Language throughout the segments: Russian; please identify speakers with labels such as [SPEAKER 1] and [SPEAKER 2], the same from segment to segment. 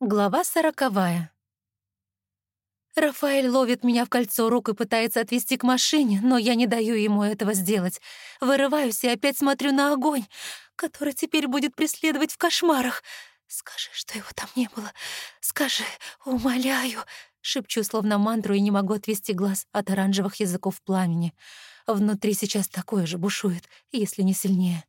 [SPEAKER 1] Глава сороковая. Рафаэль ловит меня в кольцо рук и пытается отвести к машине, но я не даю ему этого сделать. Вырываюсь и опять смотрю на огонь, который теперь будет преследовать в кошмарах. «Скажи, что его там не было. Скажи, умоляю!» Шепчу словно мантру и не могу отвести глаз от оранжевых языков пламени. Внутри сейчас такое же бушует, если не сильнее.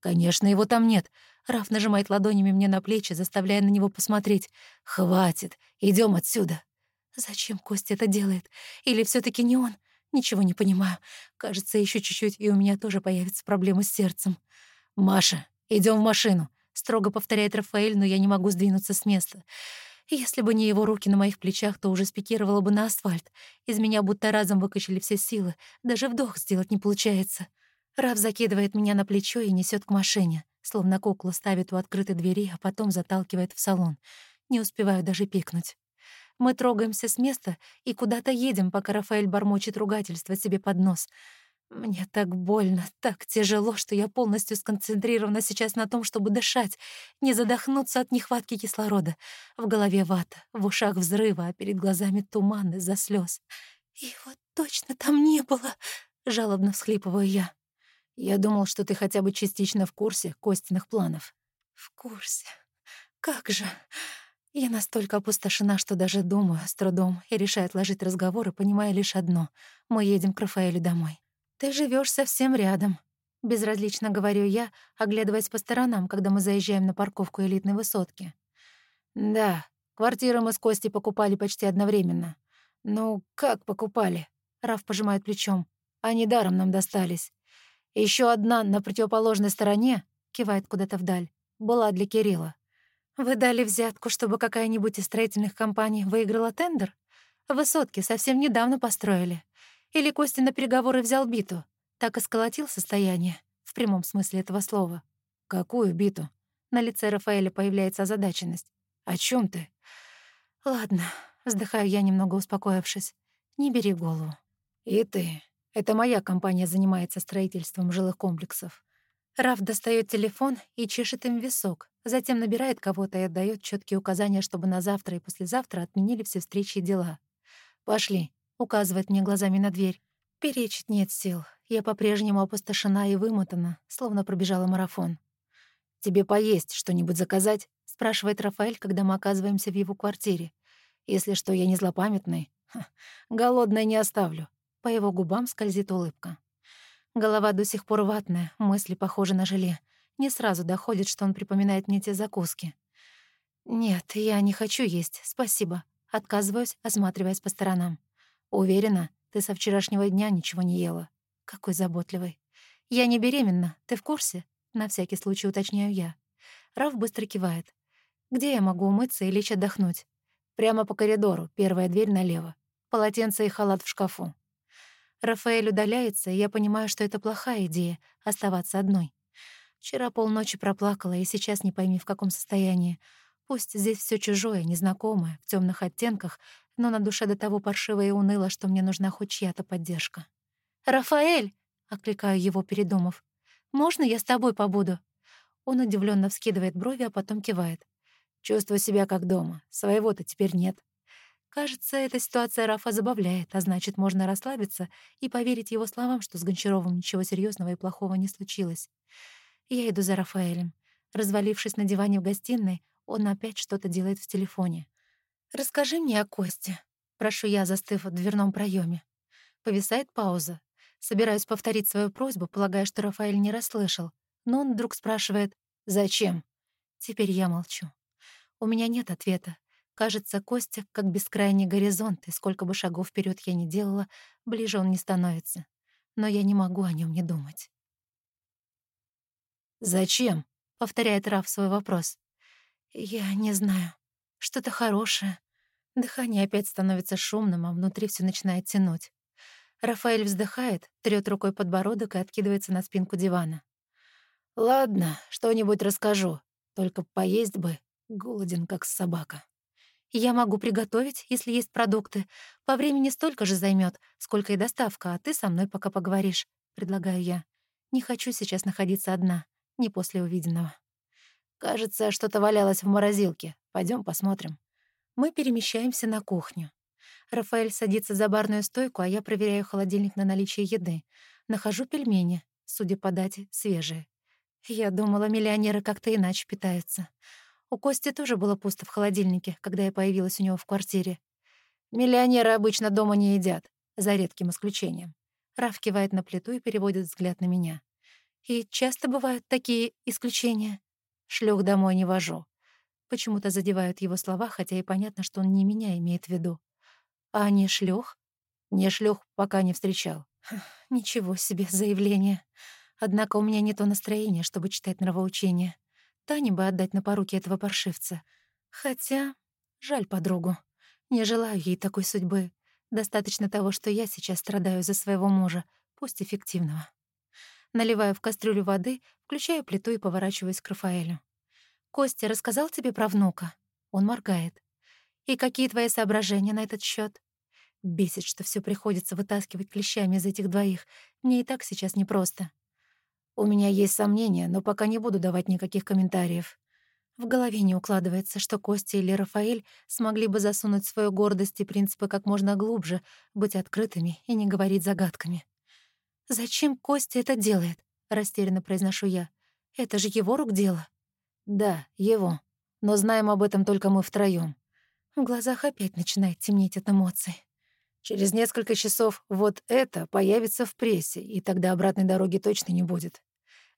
[SPEAKER 1] Конечно, его там нет. Раф нажимает ладонями мне на плечи, заставляя на него посмотреть. «Хватит, идем отсюда». Зачем Костя это делает? Или все таки не он? Ничего не понимаю. Кажется, еще чуть-чуть, и у меня тоже появится проблема с сердцем. «Маша, идем в машину», — строго повторяет Рафаэль, но я не могу сдвинуться с места. Если бы не его руки на моих плечах, то уже спикировала бы на асфальт. Из меня будто разом выкачали все силы. Даже вдох сделать не получается. Раф закидывает меня на плечо и несет к машине, словно куклу ставит у открытой двери, а потом заталкивает в салон. Не успеваю даже пикнуть. Мы трогаемся с места и куда-то едем, пока Рафаэль бормочет ругательство себе под нос. Мне так больно, так тяжело, что я полностью сконцентрирована сейчас на том, чтобы дышать, не задохнуться от нехватки кислорода. В голове вата, в ушах взрыва, а перед глазами туман из-за слез. Вот точно там не было, жалобно всхлипываю я. Я думал, что ты хотя бы частично в курсе Костиных планов. В курсе. Как же? Я настолько опустошена, что даже думаю с трудом и решаю отложить разговоры, понимая лишь одно — мы едем к Рафаэлю домой. Ты живешь совсем рядом. Безразлично говорю я, оглядываясь по сторонам, когда мы заезжаем на парковку элитной высотки. Да, квартиру мы с Костей покупали почти одновременно. Ну, как покупали? Раф пожимает плечом. Они даром нам достались. Еще одна на противоположной стороне, кивает куда-то вдаль, была для Кирилла. Вы дали взятку, чтобы какая-нибудь из строительных компаний выиграла тендер? Высотки совсем недавно построили. Или Костя на переговоры взял биту? Так и сколотил состояние, в прямом смысле этого слова. Какую биту? На лице Рафаэля появляется озадаченность. О чем ты? Ладно, вздыхаю я, немного успокоившись. Не бери голову. И ты. Это моя компания занимается строительством жилых комплексов. Раф достает телефон и чешет им висок, затем набирает кого-то и отдает четкие указания, чтобы на завтра и послезавтра отменили все встречи и дела. «Пошли», — указывает мне глазами на дверь. Перечить нет сил. Я по-прежнему опустошена и вымотана, словно пробежала марафон. «Тебе поесть что-нибудь заказать?» — спрашивает Рафаэль, когда мы оказываемся в его квартире. «Если что, я не злопамятный. Ха, голодной не оставлю. По его губам скользит улыбка. Голова до сих пор ватная, мысли похожи на желе. Не сразу доходит, что он припоминает мне те закуски. «Нет, я не хочу есть, спасибо». Отказываюсь, осматриваясь по сторонам. «Уверена, ты со вчерашнего дня ничего не ела». Какой заботливый. «Я не беременна, ты в курсе?» На всякий случай уточняю я. Раф быстро кивает. «Где я могу умыться и лечь отдохнуть?» «Прямо по коридору, первая дверь налево. Полотенце и халат в шкафу. Рафаэль удаляется, и я понимаю, что это плохая идея — оставаться одной. Вчера полночи проплакала, и сейчас не пойми, в каком состоянии. Пусть здесь все чужое, незнакомое, в темных оттенках, но на душе до того паршиво и уныло, что мне нужна хоть чья-то поддержка. «Рафаэль!» — окликаю его, передумав. «Можно я с тобой побуду?» Он удивленно вскидывает брови, а потом кивает. «Чувствую себя как дома. Своего-то теперь нет. Кажется, эта ситуация Рафа забавляет, а значит, можно расслабиться и поверить его словам, что с Гончаровым ничего серьезного и плохого не случилось. Я иду за Рафаэлем. Развалившись на диване в гостиной, он опять что-то делает в телефоне. «Расскажи мне о Косте», — прошу я, застыв в дверном проеме. Повисает пауза. Собираюсь повторить свою просьбу, полагая, что Рафаэль не расслышал. Но он вдруг спрашивает «Зачем?». Теперь я молчу. У меня нет ответа. Кажется, Костя как бескрайний горизонт, и сколько бы шагов вперед я ни делала, ближе он не становится. Но я не могу о нем не думать. «Зачем?» — повторяет Раф свой вопрос. «Я не знаю. Что-то хорошее». Дыхание опять становится шумным, а внутри все начинает тянуть. Рафаэль вздыхает, трёт рукой подбородок и откидывается на спинку дивана. «Ладно, что-нибудь расскажу. Только поесть бы. Голоден, как собака». Я могу приготовить, если есть продукты. По времени столько же займет, сколько и доставка, а ты со мной пока поговоришь», — предлагаю я. «Не хочу сейчас находиться одна, не после увиденного».
[SPEAKER 2] Кажется, что-то валялось в морозилке. Пойдем посмотрим.
[SPEAKER 1] Мы перемещаемся на кухню. Рафаэль садится за барную стойку, а я проверяю холодильник на наличие еды. Нахожу пельмени, судя по дате, свежие. Я думала, миллионеры как-то иначе питаются. У Кости тоже было пусто в холодильнике, когда я появилась у него в квартире.
[SPEAKER 2] Миллионеры обычно дома не едят,
[SPEAKER 1] за редким исключением. Раф кивает на плиту и переводит взгляд на меня. И часто бывают такие исключения. Шлюх домой не вожу. Почему-то задевают его слова, хотя и понятно, что он не меня имеет в виду. А не шлюх?
[SPEAKER 2] Не шлюх пока не встречал.
[SPEAKER 1] Ничего себе заявление. Однако у меня не то настроение, чтобы читать нравоучения. Тане бы отдать на поруки этого паршивца. Хотя, жаль подругу. Не желаю ей такой судьбы. Достаточно того, что я сейчас страдаю за своего мужа, пусть эффективного. Наливаю в кастрюлю воды, включаю плиту и поворачиваюсь к Рафаэлю. «Костя рассказал тебе про внука?» Он моргает. «И какие твои соображения на этот счет? Бесит, что все приходится вытаскивать клещами из этих двоих. Мне и так сейчас непросто.
[SPEAKER 2] У меня есть сомнения, но пока не буду давать никаких комментариев.
[SPEAKER 1] В голове не укладывается, что Костя или Рафаэль смогли бы засунуть свою гордость и принципы как можно глубже, быть открытыми и не говорить загадками. «Зачем Костя это делает?» — растерянно произношу я. «Это же его рук дело».
[SPEAKER 2] «Да, его. Но знаем об этом только мы втроём».
[SPEAKER 1] В глазах опять начинает темнеть от эмоций.
[SPEAKER 2] Через несколько часов вот это появится в прессе, и тогда обратной дороги точно не будет.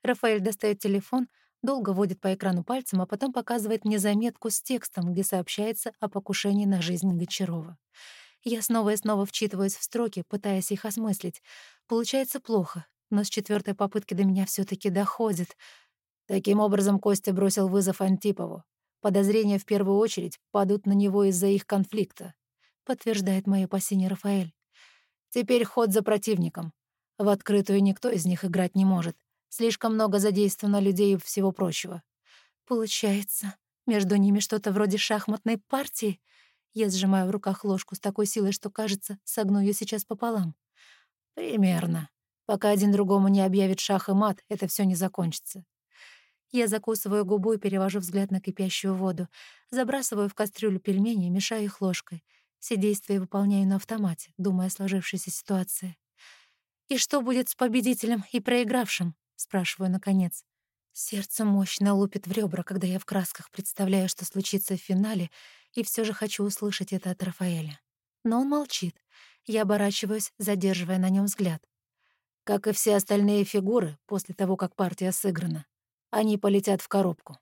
[SPEAKER 1] Рафаэль достает телефон, долго водит по экрану пальцем, а потом показывает мне заметку с текстом, где сообщается о покушении на жизнь Гончарова. Я снова и снова вчитываюсь в строки, пытаясь их осмыслить. Получается плохо, но с четвертой попытки до меня все таки доходит.
[SPEAKER 2] Таким образом, Костя бросил вызов Антипову. Подозрения в первую очередь падут на него из-за их конфликта, подтверждает мои опасения Рафаэль. Теперь ход за противником. В открытую никто из них играть не может. Слишком много задействовано людей и всего прочего.
[SPEAKER 1] Получается, между ними что-то вроде шахматной партии. Я сжимаю в руках ложку с такой силой, что, кажется, согну ее сейчас пополам.
[SPEAKER 2] Примерно. Пока один другому не объявит шах и мат, это все не закончится.
[SPEAKER 1] Я закусываю губу и перевожу взгляд на кипящую воду, забрасываю в кастрюлю пельмени и мешаю их ложкой. Все действия выполняю на автомате, думая о сложившейся ситуации. И что будет с победителем и проигравшим? Спрашиваю наконец. Сердце мощно лупит в ребра, когда я в красках представляю, что случится в финале, и все же хочу услышать это от Рафаэля. Но он молчит. Я оборачиваюсь, задерживая на нем взгляд.
[SPEAKER 2] Как и все остальные фигуры, после того, как партия сыграна, они полетят в коробку.